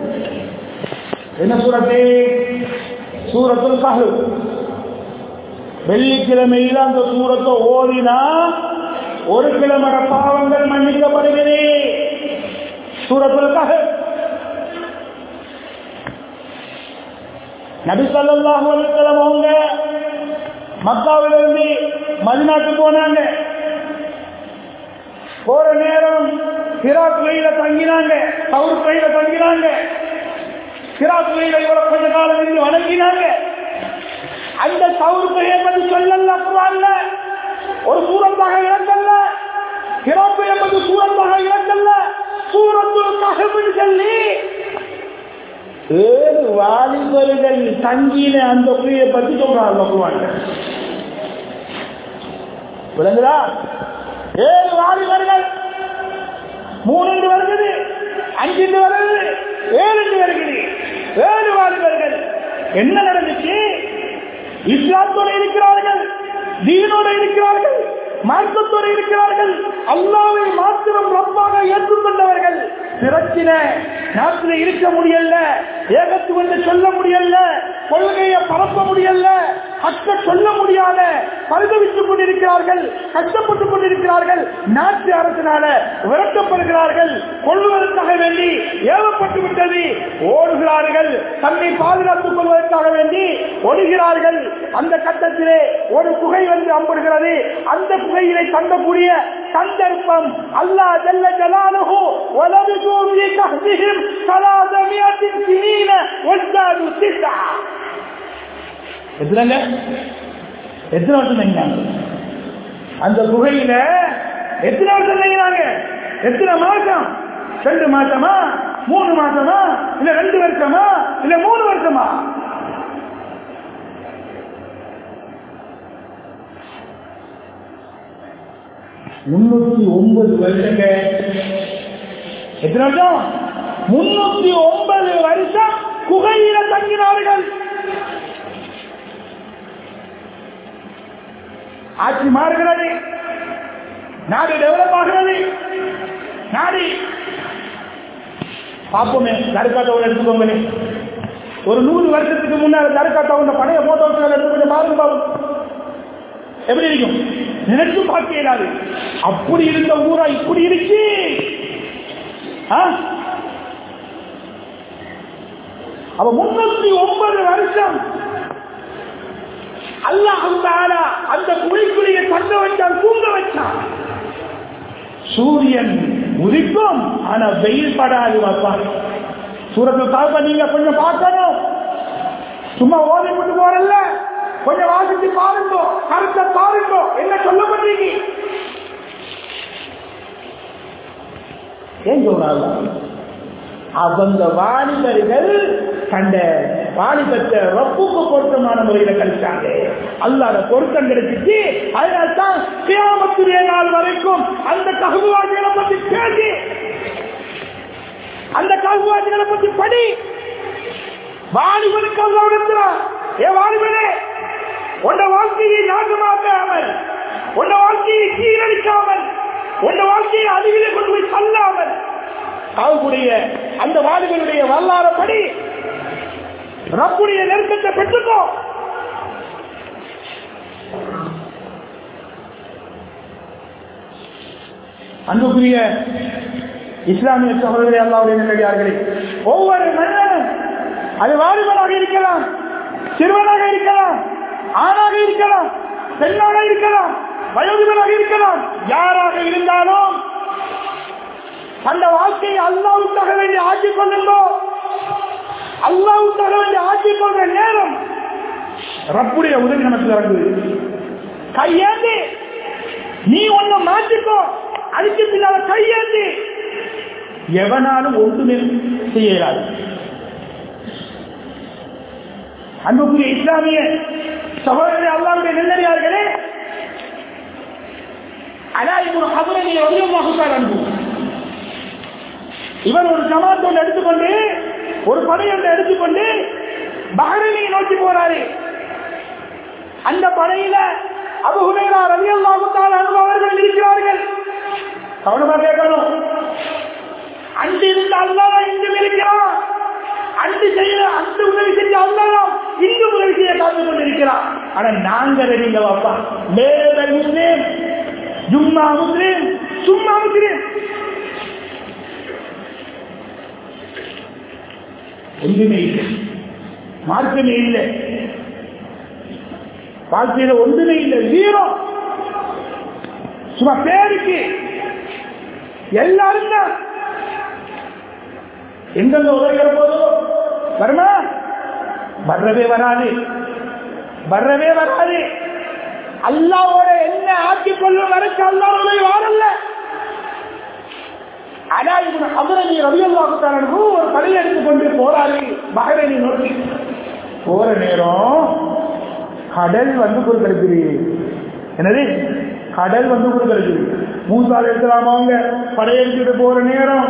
Speaker 2: என்ன சூரத்து? சூரத்துல் கஹு வெள்ளிக்கிழமையில் அந்த சூரத்தை ஓதினா ஒரு கிழமட பாவங்கள் மன்னிக்கப்படுகிறது. சூரத்துல் கஹு நபி ஸல்லல்லாஹு அலைஹி அவங்க மக்காவிலிருந்து மதிநாட்டு போனாங்க. போற நேரம் சிராத்துலையில தங்கினாங்க சவுருக்கையில தங்கினாங்க. சிராத்துலையில இவ்வளவு கொஞ்ச காலம் இருந்து வணங்கினாங்க. அந்த சவுருக்கையை பற்றி சொல்லல குரான்ல ஒரு சூரத்தாக இழக்கல்ல சிறப்பு என்பது சூரத்தாக இழக்கல்ல சூரத்து ககபின்னு சொல்லி ஏழு வாலிபர்கள் தங்கின அந்த குழியை பற்றி சொல்றாங்க குரான்ல விளங்குதா? ஏழு வாலிபர்கள் மூணு வருகிறது. அஞ்சு வருகிறது. ஏழு வருகிறது. ஏழு வாலிபர்கள் என்ன நடந்துச்சு? இஸ்லாத்தோடு இருக்கிறார்கள். தீனோடு இருக்கிறார்கள். மார்க்கத்தோடு இருக்கிறார்கள். அல்லாவை மாத்திரம் ரப்பாக ஏற்றுக்கொண்டவர்கள். பிரச்சனை. நாட்டில் இருக்க முடியல ஏகத்துவத்தை சொல்ல முடியல கொள்கையை பரப்ப முடியல அக்க சொல்ல முடியாத பரிதவித்துக் கொண்டிருக்கிறார்கள் கஷ்டப்பட்டுக் கொண்டிருக்கிறார்கள் நாட்டு அரசினால விரட்டப்படுகிறார்கள் கொள்வதற்காக வேண்டி ஏவப்பட்டு விட்டது. ஓடுகிறார்கள் தன்னை பாதுகாத்துக் கொள்வதற்காக வேண்டி ஒடுகிறார்கள் அந்த கட்டத்திலே ஒரு குகை வந்து அம்படுகிறது அந்த குகையிலே தங்கக்கூடிய சந்தர்ப்பம் அல்லாஹ் ஜல்ல ஜலாலுஹு வலபிது ஃபீ கஹ்திஹிம் ஸலாதமியத்தின் சினீன எத்தனைங்க? எத்தனை வருஷம் தங்கினாங்க? அந்த குகையில எத்தனை வருஷம் தங்கினாங்க? எத்தனை மாசம்? ரெண்டு மாசமா? மூணு மாசமா? இல்ல ரெண்டு வருஷமா? இல்ல மூணு வருஷமா? முன்னூத்தி ஒன்பது வருஷங்க. எத்தனை வருஷம்? முன்னூத்தி ஒன்பது வருஷம் குகையில தங்கினார்கள். ஆட்சி மாறுகிறது. நாடு டெவலப் ஆகிறது. நாடு. பார்ப்போமே தர்காத்தவன் எடுத்துக்கோங்களே. ஒரு நூறு வருஷத்துக்கு முன்னாடி தர்காத்தவன் பழைய போட்டோக்கள் எடுத்து கொஞ்சம் பாருங்க பாருங்க எப்படி இருக்கும்? நினைச்சு பார்க்க இயலாது. அப்படி இருந்த ஊரா இப்படி இருக்கு. ஆ? அவ முன்னூத்தி ஒன்பது வருஷம் அல்லாஹ் தாலா அந்த குழிக்குழிய தங்க வச்சான் தூங்க வச்சான் சூரியன் உதிக்கும் ஆனா வெயில் படாது வைப்பான் சூரத்தை தாக்க நீங்க கொஞ்சம் பார்க்கணும். சும்மா ஓதி கொண்டு போறல்ல. கொஞ்சம் வாசித்து பாருங்க கருத்தை பாருங்க என்ன சொல்லப்பட்டீங்க ஏன் சொல்றாங்க? அவங்க வாலிபர்கள் கண்ட வாலிபத்தை ரப்புக்கு பொருத்தமான முறையில கழிச்சாங்க. அல்லாத பொருத்தம் கிடைச்சிச்சு. அதனால தான் கியாமத்துடைய நாள் வரைக்கும் அந்த ககுவாதிகளை பத்தி பேசி அந்த ககுவாதிகளை பத்தி படி. வாலிபனுக்கு அல்ல விடுக்கிறான் ஏ வாலிபனே உன்ன வாழ்க்கையை நாசமாக்காமல் உன்ன வாழ்க்கையை சீரழிக்காமல் உன்ன வாழ்க்கையை அருகிலே கொண்டு போய் தள்ளாமல் அவர்களுடைய அந்த வாலிபனுடைய வரலாறு ரப்புடைய நெருக்கத்தை பெற்றுக்கோ. அன்புக்குரிய இஸ்லாமிய சகோதரி அல்லாவுடைய நிலையார்களே ஒவ்வொரு மனிதனும் அது வாலிபனாக இருக்கலாம் சிறுவனாக இருக்கலாம் ஆணாக இருக்கலாம் பெண்ணாக இருக்கலாம் வயோதிபனாக இருக்கலாம் யாராக இருந்தாலும் அந்த வாழ்க்கையை அல்லாவுக்காக வேண்டி ஆக்கிக் கொள்ளுங்கோ. அல்லாவுக்காக வேண்டி ஆக்கிக் கொள்ற நேரம் ரப்புடைய உதவி நமக்கு இறங்குது கையேந்தி. நீ ஒண்ணு மாற்றிக்கோ அதுக்கு பின்னால கையேந்தி. எவனாலும் ஒன்றுமே செய்யாது அன்புக்குரிய இஸ்லாமிய சகோதரர் அல்லாவுடைய நெல்லறியார்களே அலாயிபுர் ஹபரனை அதிகமாக அன்பு இவர் ஒரு ஜமாத் ஒன்று எடுத்துக்கொண்டு ஒரு படை ஒன்று எடுத்துக்கொண்டு பஹரனை நோக்கி போறாரு. அந்த படையில அபு ரவி ரலியல்லாஹு அனுபவர்கள் இருக்கிறார்கள். கவனமா கேட்கணும். அன்று இருந்த அல்லாஹ் இங்கும் இருக்கிறான். அன்று செய்த அந்த உதவி செஞ்ச அல்லாதான் இங்கும் உதவி செய்ய காத்து கொண்டிருக்கிறான். ஆனா நாங்க நீங்க வாப்பா மேலே முஸ்லீம் ஜும்மா முஸ்லீம் சும்மா முஸ்லீம். ஒன்றுமே இல்லை. மார்க்கமே இல்லை. வாழ்க்கையில ஒன்றுமே இல்லை. ஜீரோ சும்மா பேருக்கு. எல்லாரும் தான். எங்கெங்க உதவிக்கிற போதோ? வருமா? வர்றவே வராது. வர்றவே வராது. அல்லாவோட என்ன ஆக்கிக் கொள்ளும் வரைக்கும் அல்லாவுடைய வாரல்ல. ஆனா இவங்க அமரணி ரவியல்லாவுக்கு ஒரு படையை எடுத்துக்கொண்டு போறாரு. பகரணி நோக்கி. போற நேரம் கடல் வந்து கொடுக்கிறது என்னது? கடல் வந்து கொடுக்கிறது மூசால் எடுக்கலாம் அவங்க படையெடுத்துட்டு போற நேரம்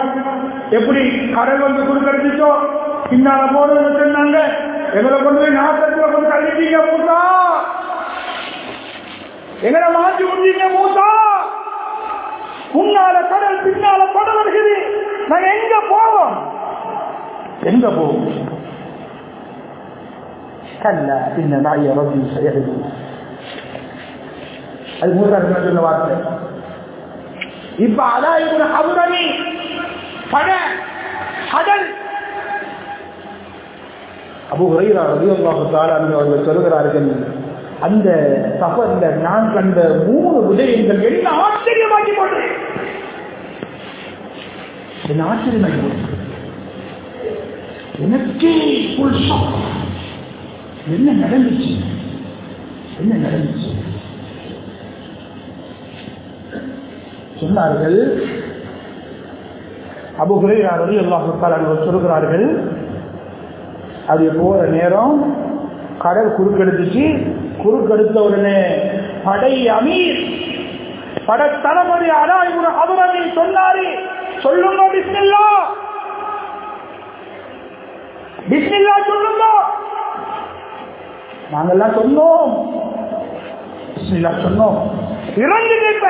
Speaker 2: எப்படி கடல் வந்து கொடுக்கறதுச்சோ பின்னால போறது சொன்னாங்க. எங்களை கொண்டு போய் நாசத்துல கொண்டு தள்ளிட்டீங்க மூசா. எங்களை மாற்றி விட்டீங்க மூசா. முன்னால கடல் பின்னால கடல் இருக்குது நாங்க எங்க போவோம்? எங்க போவோம்? கல்ல பின்ன நாய ரவி செயலுது அது மூத்தார் சொன்ன வார்த்தை. இப்ப அதான் இப்ப அவுரணி பட கடல் அப்போ உரையிறார் ரவி அல்லாஹு தாலா அவர்கள் சொல்கிறார்கள். அந்த சஃபர்ல நான் கண்ட மூணு விடயங்கள் என்ன ஆச்சரியமாக்கி போட்டது? என்ன ஆச்சரியமாக்கி போட்டது? எனக்கே என்ன நடந்துச்சு? என்ன நடந்துச்சு? சொன்னார்கள். அபு ஹுரைரா ரலியல்லாஹு தஆலா சொல்கிறார்கள். அது போற நேரம் கடல் குறுக்கெடுத்துச்சு. குறுக்கெடுத்த உடனே படை அமீர் பட தளபதி இவரு அவரவி சொன்னாரு சொல்லுங்க பிஸ்மில்லா. பிஸ்மில்லா சொல்லுங்க. நாங்கெல்லாம் சொன்னோம். பிஸ்மில்லா சொன்னோம். இறந்து நிற்ப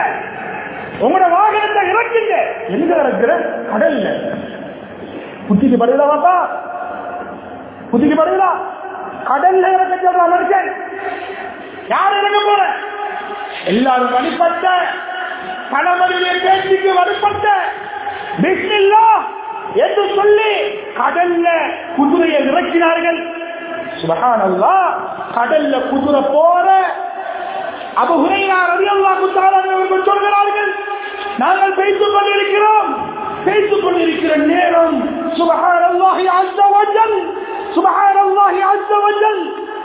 Speaker 2: உங்களோட வாகனத்தை இறக்குங்க. எங்க இறக்குற கடல்ல. புத்திக்கு படுதா பாப்பா. புத்திக்கு படுதா கடல்ல இறக்க சொல்ற மனுஷன். யார் இறங்க போற? எல்லாரும் வழிபட்ட கணவனுடைய பேச்சுக்கு வழிபட்ட பிஸ்மில்லா என்று சொல்லி கடல்ல குதிரையை இறக்கினார்கள். சுபஹானல்லா கடல்ல குதிரை போற அபுகுரையினார் ஹுரைரா ரலியல்லாஹு அவர்கள் சொல்கிறார்கள் நாங்கள் பேசிக் கொண்டிருக்கிறோம். பேசிக் கொண்டிருக்கிற நேரம் சுபஹானல்லாஹி அஸ்ஸ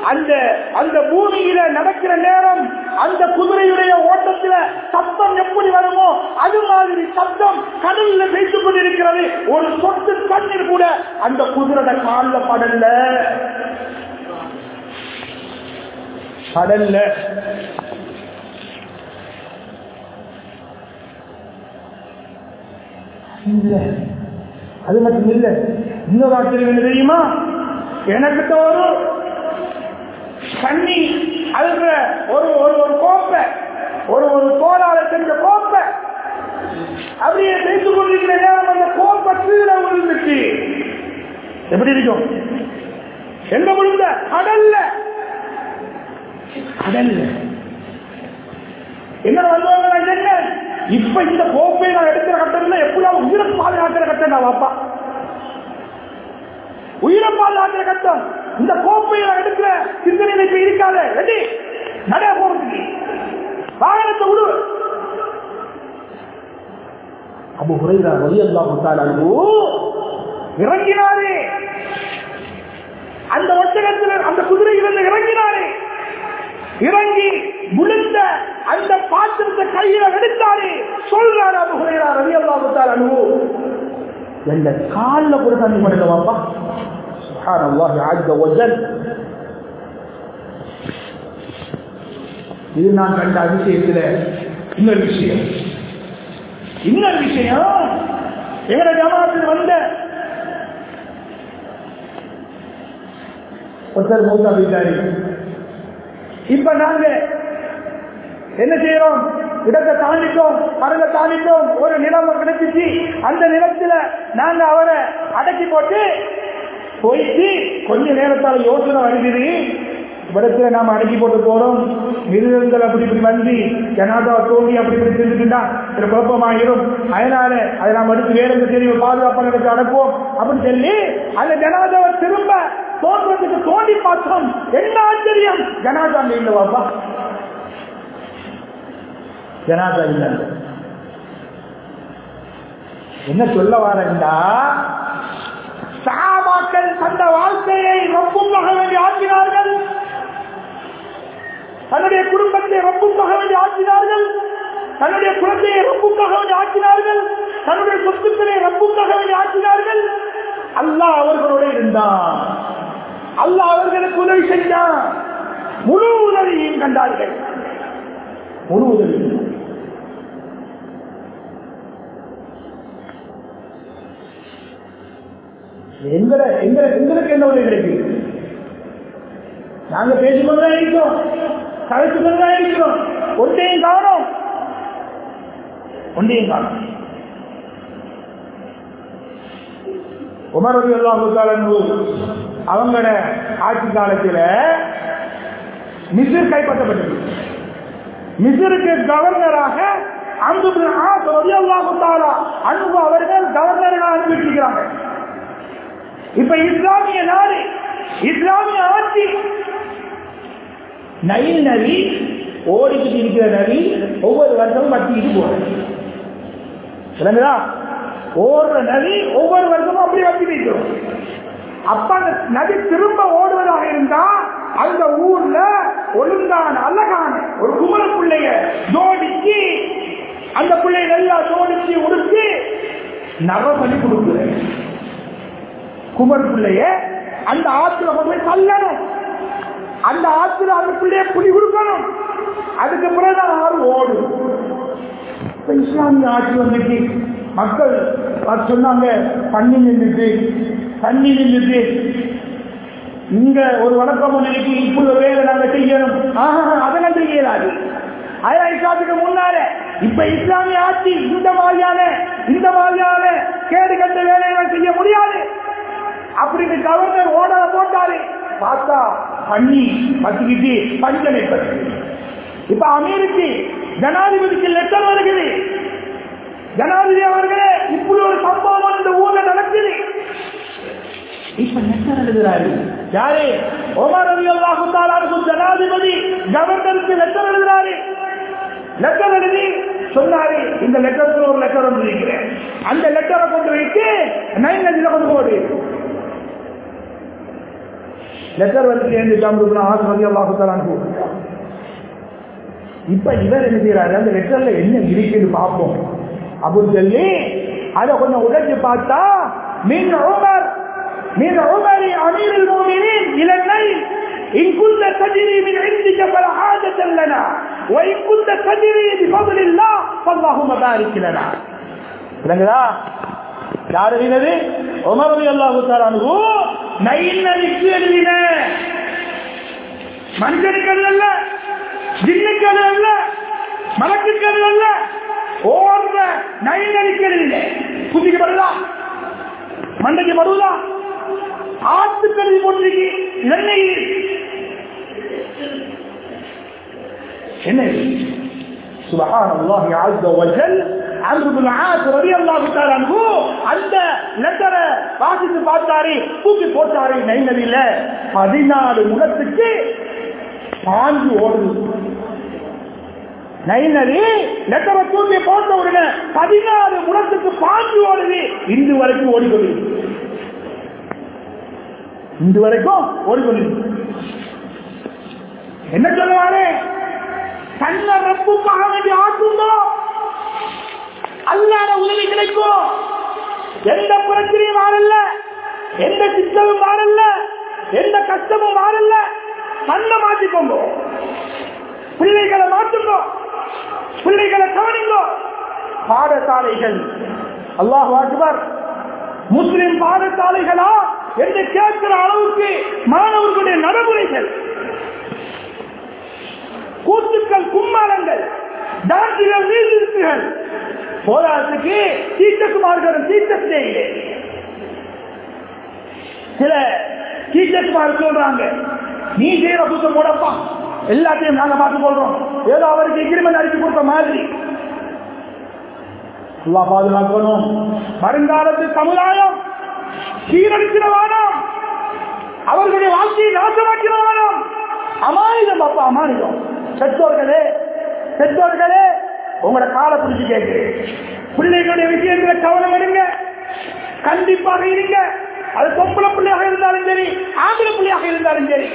Speaker 2: அந்த அந்த பூமியில நடக்கிற நேரம் அந்த குதிரையுடைய ஓட்டத்துல சத்தம் எப்படி வருமோ அது மாதிரி சத்தம் கடல்ல பேசிக் கொண்டிருக்கிறது. ஒரு சொத்து கண்ணீர் கூட அந்த குதிரை காலில் படல. கடல்ல அது மட்டும் இல்ல. இன்னொரு ஆச்சரியம் தெரியுமா? எனக்கு ஒரு தண்ணி அதுல ஒரு ஒரு ஒரு கோப்பை ஒரு ஒரு தோலால செஞ்ச கோப்பை. அப்படியே செய்து கொண்டிருக்கிற நேரம் அந்த கோப்பை கீழே விழுந்துச்சு. எப்படி இருக்கும்? எங்க விழுந்த? கடல்ல. கடல்ல. என்ன வந்தவங்க இப்ப இந்த கோப்பை நான் எடுக்கிற கட்டத்துல எப்படியா உயிரை பாதுகாக்கிற கட்டம் நான் வாப்பா உயிரை பாதுகாக்கிற கட்டம் இந்த கோப்பையை எடுக்கிற சிந்தனை இப்ப இருக்காத. ரெடி. நடைய போறதுக்கு வாகனத்தை விடு. அபு ஹுரைரா ரலியல்லாஹு தஆலா இறங்கினாரே. அந்த ஒட்டகத்தில் அந்த குதிரையிலிருந்து இறங்கினாரே. இறங்கி முழுந்த அந்த பாத்திரத்தை கையில எடுத்தாரே. சொல்றாரு அபு ஹுரைரா ரலியல்லாஹு தஆலா எந்த கால்ல கூட தண்ணி படல வாப்பா இது நான் கண்ட அதிசயத்தில் இன்னொரு விஷயம். இன்னொரு விஷயம். எங்கட ஜமாத்தில் வந்த ஒருத்தர் மூத்தா வீட்டாரி. இப்ப நாங்க என்ன செய்யறோம்? இடத்தை தாண்டிட்டோம் மரங்க தாண்டிட்டோம் ஒரு நிலம் கிடைச்சிச்சு. அந்த நிலத்துல நாங்க அவரை அடக்கி போட்டு போயிட்டு கொஞ்ச நேரத்தால யோசனை வருகிறது இடத்துல நாம அடக்கி போட்டு போறோம். மிருகங்கள் அப்படி இப்படி வந்து ஜனாதா தோண்டி அப்படி இப்படி செஞ்சுக்கிட்டா சில குழப்பமாயிரும். அதனால அதை நாம் அடுத்து வேற எந்த தெரிவு பாதுகாப்பான இடத்துல அடப்போம் அப்படின்னு சொல்லி அந்த ஜனாதாவை திரும்ப தோற்றத்துக்கு தோண்டி பார்த்தோம். என்ன ஆச்சரியம்? ஜனாதா இல்ல வாப்பா. ஜனாதா இல்ல என்ன சொல்ல வரண்டா சாபாக்கள் தந்த வாழ்க்கையை ரொம்பமாக வேண்டி ஆக்கினார்கள். தன்னுடைய குடும்பத்தை ரொம்பமாக வேண்டி ஆக்கினார்கள். தன்னுடைய குழந்தையை ரொம்பமாக வேண்டி ஆக்கினார்கள். தன்னுடைய சொத்துக்களை ரொம்பமாக வேண்டி ஆக்கினார்கள். அல்லாஹ் அவர்களோட இருந்தான். அல்லாஹ் அவர்களுக்கு உதவி செஞ்சான். முழு உதவியையும் கண்டார்கள் ஒரு உதவி எங்களை எங்களை எங்களுக்கு என்ன உதவி கிடைக்குது? நாங்க பேசிக்கொண்டுதான் இருக்கிறோம் கலைச்சு கொண்டுதான் இருக்கிறோம் ஒன்றையும் காணும் ஒன்றையும் காணும் உமரது எல்லாம் அவங்களோட ஆட்சி காலத்தில் மிசிர் கைப்பற்றப்பட்டது. மிசிருக்கு கவர்னராக அன்பு அன்பு அவர்கள் கவர்னராக அனுப்பிச்சிருக்கிறாங்க இப்ப இஸ்லாமிய நாடு இஸ்லாமிய ஆட்சி. நயில் நதி ஓடிக்கிட்டு இருக்கிற நதி ஒவ்வொரு வருஷமும் வட்டிக்கிட்டு போறது ஓடுற நதி ஒவ்வொரு வருஷமும் அப்படி வட்டி வைக்கிறோம். அப்ப அந்த நதி திரும்ப ஓடுவதாக இருந்தா அந்த ஊர்ல ஒழுங்கான அழகான ஒரு குமர பிள்ளைய ஜோடிச்சு அந்த பிள்ளைய நல்லா ஜோடிச்சு உடுத்து நரபலி கொடுக்குறேன் குமர் பிள்ளைய அந்த ஆத்துல கொண்டு தள்ளணும். அந்த ஆத்துல அந்த பிள்ளைய புலி கொடுக்கணும். அதுக்கு பிறகு ஆறு ஓடும். இஸ்லாமிய ஆட்சி வந்துட்டு மக்கள் சொன்னாங்க தண்ணி நின்றுட்டு தண்ணி நின்றுட்டு இங்க ஒரு வணக்கம் நினைக்கு இப்படி ஒரு வேலை நாங்க செய்யணும். ஆஹா அதெல்லாம் செய்யலாது. ஐயாயிரத்துக்கு முன்னால இப்ப இஸ்லாமிய ஆட்சி இந்த மாதிரியான இந்த மாதிரியான கேடு கட்ட வேலைகளை செய்ய முடியாது. அப்படின்னு கவர்னர் ஓடல போட்டாரு. பார்த்தா பண்ணி பத்திக்கிட்டு பஞ்சம் ஏற்பட்டு இப்ப அமெரிக்கு ஜனாதிபதிக்கு லெட்டர் வருகிறது. ஜனாதிபதி அவர்களே இப்படி ஒரு சம்பவம் இந்த ஊர்ல நடக்குது. இப்ப என்ன எழுதுறாரு யாரு? ஒமர் அலி அல்லாஹு ஜனாதிபதி கவர்னருக்கு லெட்டர் எழுதுறாரு. லெட்டர் எழுதி சொன்னாரு இந்த லெட்டருக்கு ஒரு லெட்டர் வந்து இருக்கிறேன் அந்த லெட்டரை கொண்டு வைத்து நைன் நதியில கொண்டு போடு. லெட்டர் வந்து சேர்ந்து ஜாம்பு அலி அல்லாஹு இப்ப இவர் என்ன செய்யறாரு அந்த லெட்டர்ல என்ன இருக்குன்னு பார்ப்போம். அப்படின்னு சொல்லி அதை கொஞ்சம் உடைச்சு பார்த்தா மீன் உமர் மின் உமரி அமீர் المؤمنين الى الليل ان كنت تجري من عندك فلا حاجه لنا وان كنت تجري بفضل الله فاللهم بارك لنا விளங்குதா யார் எழுதினது உமர் அலி அல்லாஹு தாலானு நைன் நதிக்கு எழுதின மனுஷனுக்கு அல்ல ஜின்னுக்கு அல்ல மலக்குக்கு அல்ல ஓடுற நைன் நதிக்கு எழுதின புத்திக்கு வருதா மண்டைக்கு வருதா ஆத்துக்கருதி போட்டிருக்கு எண்ணெய் என்ன سبحان الله عز وجل عمرو بن عاص رضي الله تعالى عنه அந்த லெட்டரை வாசித்து பார்த்தாரு தூக்கி போட்டாரு நைநதியில பதினாலு முகத்துக்கு பாஞ்சு ஓடுது நைநதி லெட்டரை தூக்கி போட்ட உடனே பதினாலு முகத்துக்கு பாஞ்சு ஓடுது இன்று வரைக்கும் ஓடிக்கொண்டு இன்று வரைக்கும் ஓடிக்கொண்டு என்ன சொல்லுவாரு? தன்னை ரப்புக்காக வேண்டி ஆட்டுந்தோ அல்லாத உதவி கிடைக்கும் எந்த பிரச்சனையும் மாறல்ல. எந்த சிக்கலும் மாறல்ல. எந்த கஷ்டமும் மாறல்ல. தன்னை மாற்றிக்கோங்க பிள்ளைகளை மாற்றுங்க பிள்ளைகளை கவனிங்க. பாடசாலைகள். அல்லாஹ் வாக்குவார் முஸ்லிம் பாடசாலைகளா என்று கேட்கிற அளவுக்கு மாணவர்களுடைய நடைமுறைகள். கூத்துக்கள் கும்மாளங்கள் டான்ஸுகள் நீர்த்திருப்புகள் போராட்டத்துக்கு டீச்சர்ஸ்மார்கள் டீச்சர்ஸ் டே சில டீச்சர்ஸ்மார் சொல்றாங்க நீ செய்யற புத்தம் போடப்பா எல்லாத்தையும் நாங்க மாற்றிக் கொள்றோம். ஏதோ அவருக்கு எக்ரிமெண்ட் அடிச்சு கொடுத்த மாதிரி. அல்லா பாதுகாக்கணும். வருங்காலத்து சமுதாயம் சீரழிச்சிட அவர்களுடைய வாழ்க்கையை நாசமாக்கிறவனும் அமானிதம் அப்பா அமானிதம். பெற்றோர்களே பெற்றோர்களே உங்களோட காலை பிடிச்சு கேட்கிறேன். பிள்ளைகளுடைய விஷயத்துல கவனம் எடுங்க. கண்டிப்பாக இருங்க. அது பொம்பளை பிள்ளையாக இருந்தாலும் சரி ஆம்பளை பிள்ளையாக இருந்தாலும் சரி.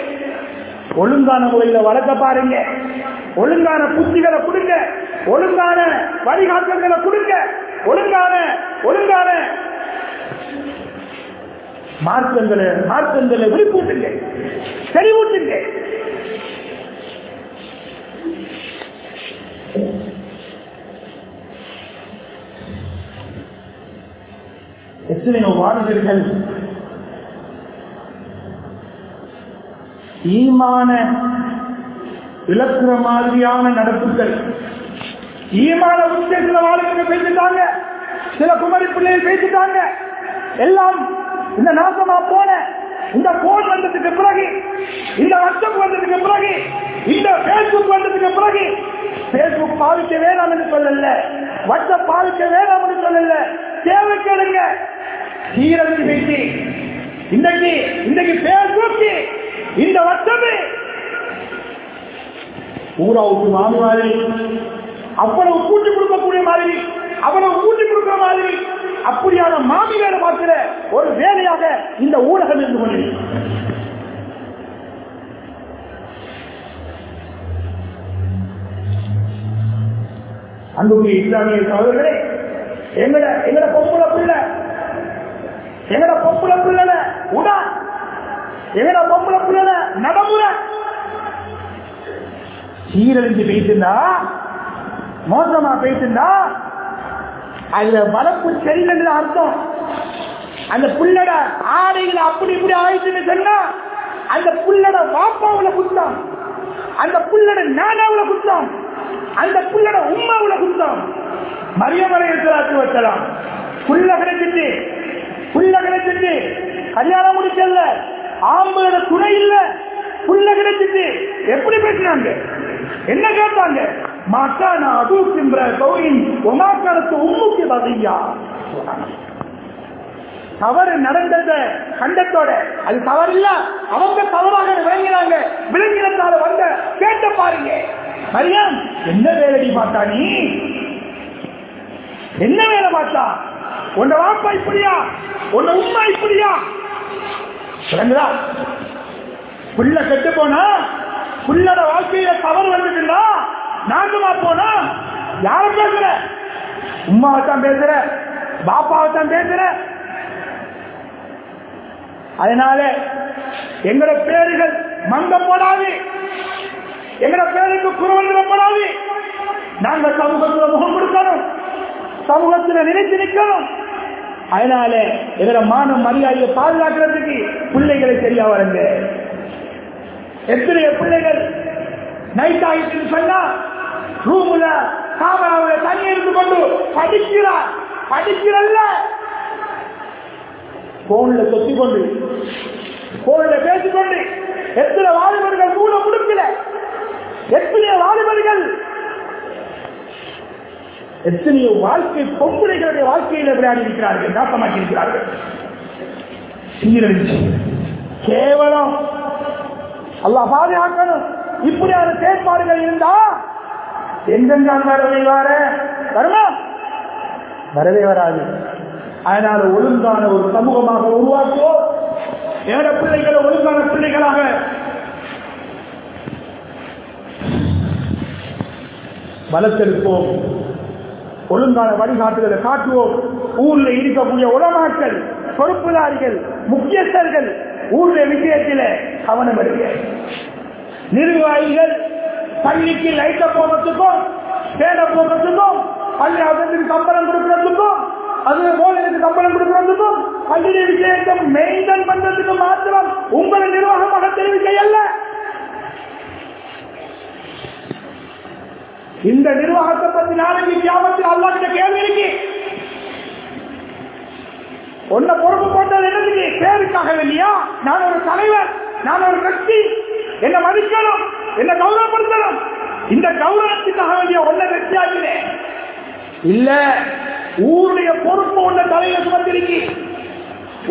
Speaker 2: ஒழுங்கான முறையில வளர்க்க பாருங்க. ஒழுங்கான புத்திகளை கொடுங்க. ஒழுங்கான வழிகாட்டங்களை கொடுங்க. ஒழுங்கான ஒழுங்கான. மார்க்கங்களை மார்க்கங்களை விழிப்பூட்டுங்க. செறிவூட்டுங்க. எத்தனையோ வாலிபர்கள் ஈமான இழக்கிற மாதிரியான நடப்புகள். ஈமான உச்ச சில வாலிபர்கள் பேசிட்டாங்க. சில குமரி பிள்ளைகள் பேசிட்டாங்க. எல்லாம் இந்த நாசமா போன இந்த போன் வந்ததுக்கு பிறகு இந்த வாட்ஸ்அப் வந்ததுக்கு பிறகு இந்த பேஸ்புக் வந்ததுக்கு பிறகு பேஸ்புக் பாவிக்க வேணாம் என்று சொல்லல. வாட்ஸ்அப் பாவிக்க வேணாம் என்று சொல்லல. தேவை கேளுங்க. சீரழிஞ்சு பேசி இன்னைக்கு இன்னைக்கு பேஸ்புக் இந்த வாட்ஸ்அப் ஊரா விட்டு மாமி அவ்வளவு கூட்டி கொடுக்கக்கூடிய மாதிரி அவ்வளவு கூட்டி கொடுக்கிற மாதிரி. அப்படியான மாமிகளை வேலை பார்க்கிற ஒரு வேலையாக இந்த ஊடகம் இருந்து கொண்டிருக்கிறது. அன்புக்குரிய இஸ்லாமிய சகோதரர்களே எங்கட எங்கட பொம்புல பிள்ளை எங்கட பொம்புல பிள்ளை உடா எங்கட பொம்புல பிள்ளை நடைமுறை. சீரழிஞ்சு பேசிருந்தா மோசமா பேசிருந்தா அதுல வளர்ப்பு சரியில்லைன்னு அர்த்தம். அந்த புள்ளட ஆடைகள் அப்படி இப்படி ஆயிடுச்சுன்னு சொன்னா அந்த புள்ளட வாப்பாவுல குத்தம். அந்த புள்ளட நானாவுல குத்தம். அந்த புள்ளட உமாவுல குத்தம். மரியமலை எடுத்து வச்சலாம் புள்ள கிடைச்சிட்டு புள்ள கிடைச்சிட்டு கல்யாணம் முடிச்சல ஆம்பளோட துணை இல்ல. புள்ள கிடைச்சிட்டு எப்படி பேசினாங்க? என்ன கேட்டாங்க? மாக்கான அதுக்கின்ற கௌரின் ஒமாக்காரத்து உம்முக்கு பதியா தவறு நடந்தத கண்டத்தோட அது தவறில்ல. அவங்க தவறாக விளங்கினாங்க. விளங்கினத்தால வந்த கேட்ட பாருங்க. மரியாம் என்ன வேலை பார்த்தா நீ? என்ன வேலை பார்த்தா உன்ன வாப்பா இப்படியா? உன்ன உண்மை இப்படியா? விளங்குதா? புள்ள கெட்டு போனா? உள்ளத வாழ்க்கையில தவறு வந்துட்டுண்டா நாங்கமா போனா? யார பேசுற? உமாவை தான் பேசுற. பாப்பாவை தான் பேசுற. அதனால எங்கட பேருகள் மங்கம் போடாது எங்கட பேருக்கு குறவந்திரப்படாது நாங்க சமூகத்துல முகம் கொடுக்கணும். சமூகத்துல நினைத்து நிற்கணும் அதனால எங்கட மானம் மரியாதையை பாதுகாக்கிறதுக்கு பிள்ளைகளை சரியா வரங்க எத்தனைய பிள்ளைகள் நைட் ஆகிட்டு சொன்னா ரூம்ல காமராவுல தண்ணி இருந்து கொண்டு படிக்கிறார். படிக்கிறல்ல. போன்ல சொத்தி கொண்டு போன்ல பேசிக்கொண்டு எத்தனை வாலிபர்கள் மூல முடுக்கல? எத்தனையோ வாலிபர்கள்? எத்தனையோ வாழ்க்கை பொம்புளைகளுடைய வாழ்க்கையில விளையாடி இருக்கிறார்கள் நாசமாக்கி இருக்கிறார்கள். சீரழிச்சு. கேவலம். அல்லா பாதுகாக்கணும். இப்படியான செயற்பாடுகள் இருந்தா எங்கெங்கான் வரவே வர? வருமா? வரவே வராது. அதனால ஒழுங்கான ஒரு சமூகமாக உருவாக்குவோம். ஏழை பிள்ளைகளை ஒழுங்கான பிள்ளைகளாக. வளர்த்தெடுப்போம். ஒழுங்கான வழிகாட்டுதலை காட்டுவோம். ஊர்ல இருக்கக்கூடிய உலமாக்கள் பொறுப்புதாரிகள் முக்கியஸ்தர்கள் ஊர்ல விஷயத்தில கவனம் எடுங்க நிர்வாகிகள் பள்ளிக்கு லைட்ட போகிறதுக்கும் சேட போகிறதுக்கும் பள்ளி அதற்கு சம்பளம் கொடுக்கறதுக்கும் அது போல எனக்கு சம்பளம் கொடுக்கறதுக்கும் பள்ளி விஷயத்தை மெயின்டைன் பண்றதுக்கு மாத்திரம் உங்களை நிர்வாகமாக தெரிவிக்க அல்ல. இந்த நிர்வாகத்தை பத்தி நாளைக்கு கியாமத்தில் அல்லாஹ்கிட்ட கேள்வி இருக்கு. உன்னை பொறுப்பு போட்டது என்னதுக்கு? பேருக்காக இல்லையா நான் ஒரு தலைவர் நான் ஒரு கட்சி. என்ன மதிக்கணும் என்ன கௌரவப்படுத்தணும். இந்த கௌரவத்துக்காக வேண்டிய ஒன்ன வெற்றியாகினேன் இல்ல ஊருடைய பொறுப்பு உன்ன தலையில சுமந்திருக்கி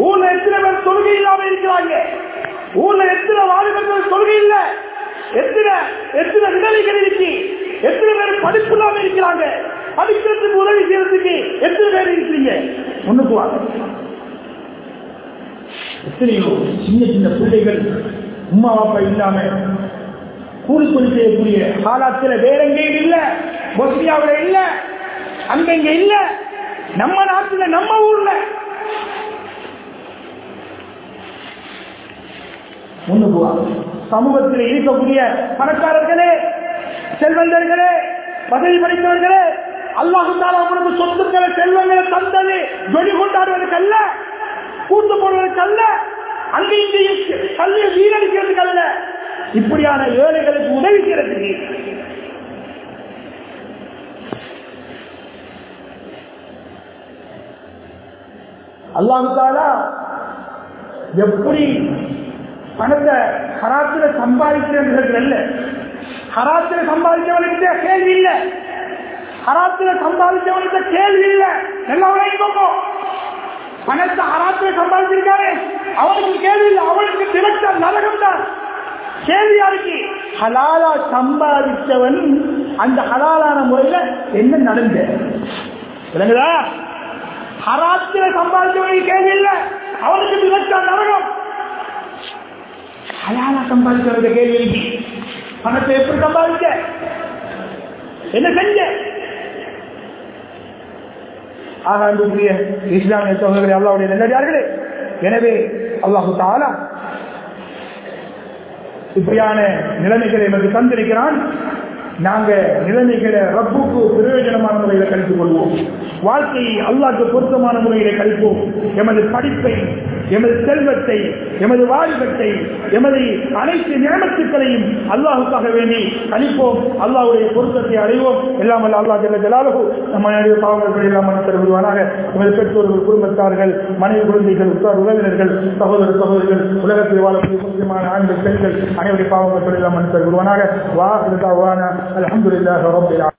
Speaker 2: ஊர்ல எத்தனை பேர் தொழுகை இல்லாம இருக்கிறாங்க? ஊர்ல எத்தனை வாலிபர்கள் தொழுகை இல்ல? எத்தனை எத்தனை விடலைகள் இருக்கு? எத்தனை பேர் படிப்பு இல்லாம இருக்கிறாங்க? படிக்கிறதுக்கு உதவி செய்யறதுக்கு எத்தனை பேர் இருக்கிறீங்க? முன்னுக்கு வாங்க. எத்தனையோ சின்ன சின்ன பிள்ளைகள் உமா அப்பா இல்லாம கூலி கூலி செய்யக்கூடிய காலத்துல வேற எங்கேயும் இல்ல பொஸ்னியாவில இல்ல அங்க இங்க இல்ல நம்ம நாட்டுல நம்ம ஊர்ல. ஒண்ணு வாங்க சமூகத்தில் இருக்கக்கூடிய பணக்காரர்களே செல்வந்தர்களே வசதி படைத்தவர்களே அல்லாஹால அவனுக்கு சொத்துக்களை செல்வங்களை தந்தது வெளி கொண்டாடுவதற்கு அல்ல கூட்டு போடுவதற்கு அல்ல. அங்கே இங்கேயும் கல்வியை வீணடிக்கிறதுக்கு அல்ல. இப்படியான ஏழைகளுக்கு உதவி செய்யறதுக்கு அல்லாஹாலா எப்படி பணத்தை ஹராத்துல சம்பாதிக்கிறது அல்ல. ஹராத்துல சம்பாதிச்சவனுக்கு கேள்வி இல்ல. ஹராத்திர சம்பாதிச்சவனுக்கு கேள்வி இல்ல. எல்லாம் விளைவிக்கோங்க பணத்தை ஹராத்துல சம்பாதிச்சிருக்காரு. அவனுக்கு கேள்வி இல்லை. அவனுக்கு திரட்ட நரகம் தான். கேள்வி யாருக்கு? ஹலாலா சம்பாதிச்சவன் அந்த ஹலாலான முறையில என்ன நடந்த? விளங்குதா? ஹராத்திர சம்பாதிச்சவனுக்கு கேள்வி இல்லை. அவனுக்கு திரட்ட நரகம். ஹலாலா சம்பாதிச்சவனுக்கு கேள்வி இருக்கு பணத்தை எப்படி சம்பாதிக்க என்ன செஞ்ச? ஆக அன்புக்குரிய இஸ்லாமிய சோதரர்களே அல்லாவுடைய நல்லடியார்களே. எனவே அல்லாஹு தாலா இப்படியான நிலைமைகளை நமக்கு தந்திருக்கிறான். நாங்க நிலைமைகளை ரப்புக்கு பிரயோஜனமான முறையில கழித்துக் கொள்வோம். வாழ்க்கையை அல்லாக்கு பொருத்தமான முறையில கழிப்போம். எமது படிப்பை எமது செல்வத்தை எமது வாழ்வத்தை எமது அனைத்து நியமத்துக்களையும் அல்லாஹுக்காக வேண்டி அளிப்போம் அல்லாஹுடைய பொருத்தத்தை அடைவோம். எல்லாம் அல்ல அல்லா ஜல்ல ஜலாலுகு நம்ம பாவங்கள் எல்லாம் மனத்தர் எமது பெற்றோர்கள் குடும்பத்தார்கள் மனைவி குழந்தைகள் உற்றார் உறவினர்கள் சகோதர சகோதரிகள் உலகத்தில் வாழக்கூடிய முக்கியமான ஆண்கள் பெண்கள் அனைவருடைய பாவங்கள் எல்லாம் மனத்தர் விடுவானாக வா வான அலமதுல்லாஹ்